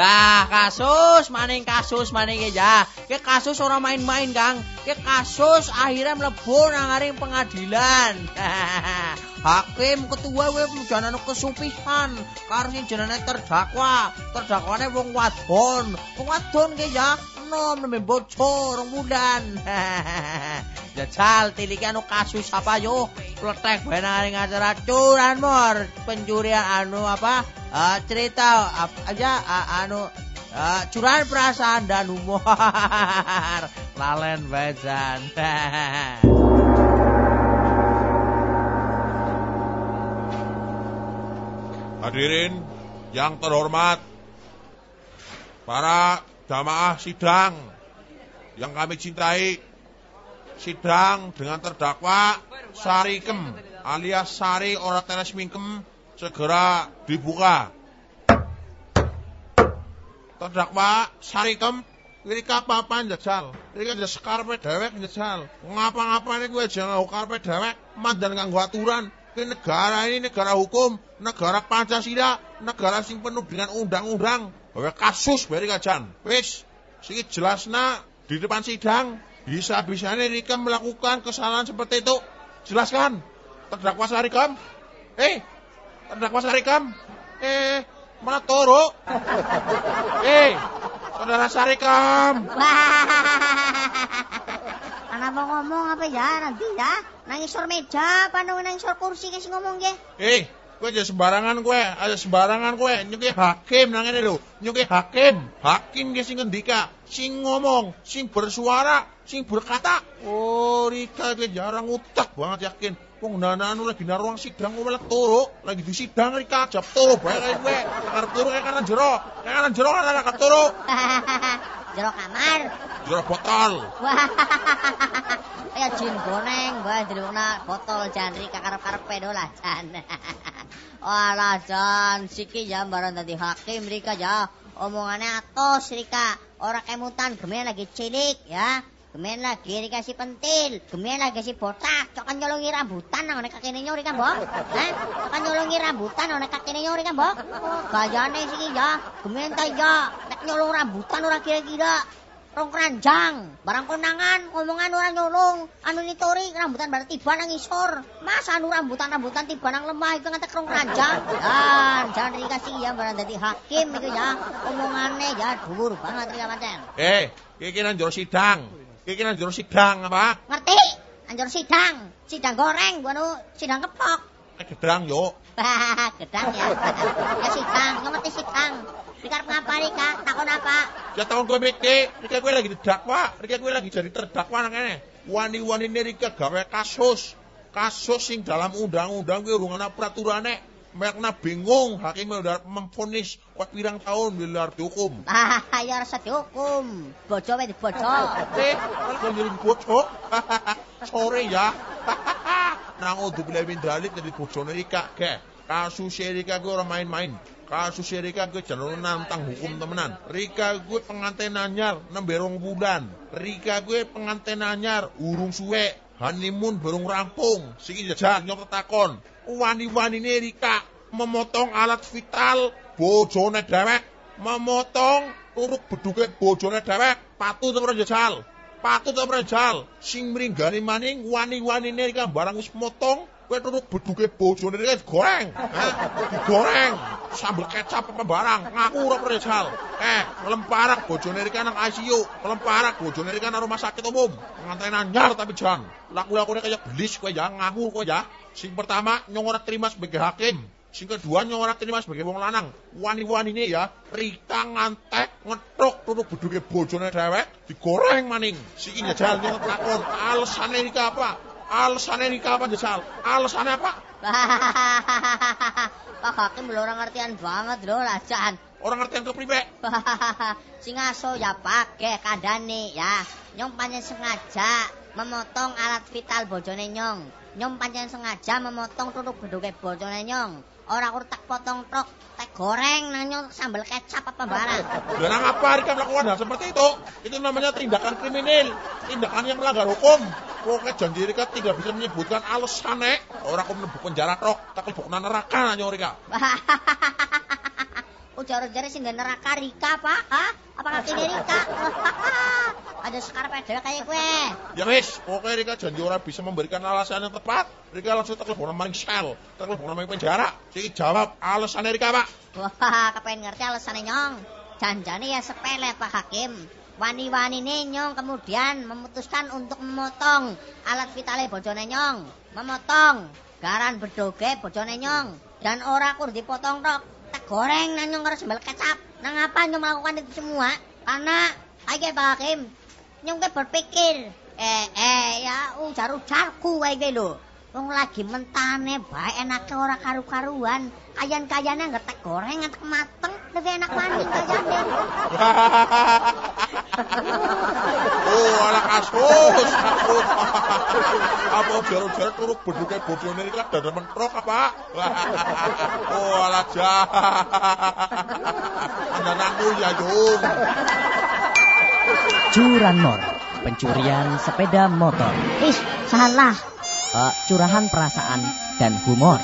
Ya, kasus, maning kasus, maning ya. Ke kasus orang main-main, Kang. Ke kasus akhirnya mlebu nang ngaring pengadilan. Hakim ketua we janane kesupisan karo sing jenenge terdakwa. Terdakwane wong wadon. Wong wadon ke ya nom nembe bocor bulan. Jajal tiliki anu kasus apa yo? Pletek ngaring acara curanmor pencurian anu apa? uh, cerita apa aja uh, anu uh, curahan perasaan dan humor lalen bajan Hadirin yang terhormat, para jamaah sidang yang kami cintai, sidang dengan terdakwa Sarikem alias Sari Ora Teres Mingkem segera dibuka. Terdakwa Sarikem ini apa-apa. Ini kan sekarpe dewek jajal. Ngapa-ngapa ini gue jangan karpe dewek. Mandan kanggo aturan. Ini negara ini negara hukum, negara Pancasila, negara sing penuh dengan undang-undang. Bahwa kasus beri kajan. Wis, sing jelasna di depan sidang bisa-bisanya Rika melakukan kesalahan seperti itu. Jelaskan. Terdakwa Sarikam. Eh, terdakwa Sarikam. Eh, mana toro? eh, saudara Sarikam. Anak mau ngomong apa ya nanti ya? Nangisor meja, apa nang nangisor kursi kasih ngomong ge? Eh, gue aja sembarangan gue, aja sembarangan gue. Nyuki hakim nang ini lho, nyuki hakim, hakim ge sing ngendika, sing ngomong, sing bersuara, sing berkata. Oh, Rika gue jarang utak banget yakin. Wong anu lagi nang ruang sidang gue malah turu, lagi di sidang Rika jap turu bae kayak gue. Karep turu kayak kanan jero, kayak kanan jero kan kakak turu. Jero kamar. Jero botol. Ya jin boneng, gua dirungna botol jan Rika karep-karep pedo lah jan. Walah jan, siki ya barang tadi hakim Rika ya. Omongannya atos Rika, orang kemutan gemen lagi cilik ya. Gemen lagi dikasih pentil, gemen lagi si botak, cokan nyolongi rambutan nang nek kakene nyori kan, Mbok? Hah? Cokan nyolongi rambutan nang nek kakene nyori kan, Mbok? Gayane siki ya, gemen ta ya, nek nyolong rambutan ora kira-kira rong keranjang, barang konangan, ngomongan orang nyolong, anu nitori rambutan baru tiba nang isor, mas anu rambutan-rambutan tiba nang lemah itu ngantek rong keranjang, dan jangan dikasih ya barang jadi hakim itu ya, omongannya ya dhuwur banget ya pancen. Eh, iki nang jero sidang. Iki nang jero sidang apa? Ngerti? Anjur sidang, sidang goreng, gua nu sidang kepok. Eh, gedang yo. Gedang ya. ya sidang, ngerti sidang. Dikar ngapa Rika? Takon apa? Ya tahun gue mikir, Rika gue lagi didakwa, Rika gue lagi jadi terdakwa nang kene. Wani-wani ini Rika gawe kasus. Kasus sing dalam undang-undang gue urung ana peraturane. Mereka bingung, hakim udah memfonis kuat pirang tahun di luar dihukum. Ah, ya rasa dihukum. Bojo wae bojo. Eh, kalau jadi bojo. Sore ya. Nang udah bila dalik jadi bojone Rika. Ke, kasus Rika gue orang main-main kasus Rika gue jalur nantang hukum temenan. Rika gue pengantin anyar nembe rong bulan. Rika gue pengantin anyar urung suwe. Honeymoon berung rampung. Siki jajak nyok takon. Wani-wani ini Rika memotong alat vital bojone dewek. Memotong turuk beduke bojone dewek. Patut ora jajal. Patut ora jajal. Sing mringgani maning wani-wani Rika barang wis motong kowe turuk beduke bojone iki digoreng. Hah? Digoreng. Sambel kecap apa barang. Ngaku ora perjal. Eh, nglemparak bojone iki nang ICU. Nglemparak bojone iki nang rumah sakit umum. Nganten anyar tapi jan. Laku-lakune kayak belis kowe ya ngaku kowe ya. Sing pertama nyong ora terima sebagai hakim. Sing kedua nyong ora terima sebagai wong lanang. Wani-wani ini ya, Rika ngantek ngetruk turuk beduke bojone dhewek digoreng maning. Siki njajal nyong takon, alasane Rika apa? Alasannya nikah apa Jasal? Alasannya apa? Pak Hakim belum orang ngertian banget loh lajan. Orang ngertian ke pribe? Sing aso ya pakai kadane ya. Nyong panjang sengaja memotong alat vital bojone nyong. Nyong panjang sengaja memotong tutuk beduke bojone nyong. Ora kur tak potong truk, tak goreng nang nyong sambal kecap apa barang. Dan apa Rika melakukan hal seperti itu? Itu namanya tindakan kriminal, tindakan yang melanggar hukum. Pokoknya janji Rika tidak bisa menyebutkan alasannya. Orang aku menebu penjara truk, tak lebok neraka nanya Rika. Ujar-ujar sing nggo neraka Rika, Pak. Hah? Apa kaki Rika? Ada sekarang dhewe kayak gue. Ya wis, pokoknya Rika janji orang bisa memberikan alasan yang tepat. Rika langsung tak lebok maring sel, tak lebok maring penjara. Siki jawab alasannya Rika, Pak. Wah, kepengen ngerti alasannya nyong. Janjane ya sepele Pak Hakim. Wani-wani nyong kemudian memutuskan untuk memotong alat vitale bojone nyong. Memotong garan bedoge bojone nyong. Dan ora kur dipotong tok. Tak goreng nang nyong karo sambal kecap. Nang apa nyong melakukan itu semua? Karena aja Pak Hakim. Nyong berpikir. Eh, eh, ya ujar-ujarku wae ge lho. Wong lagi mentane bae enake ora karu-karuan. Kayan-kayane ngetek goreng ngetek mateng, lebih enak maning kayane. Oh, ala kasus, kasus. apa biar-biar turuk beduke bojone iki kan dadan mentrok apa? oh, ala jahat. Andananku ya, Yung. Curanmor, pencurian sepeda motor. Ih, salah. Eh, curahan perasaan dan humor.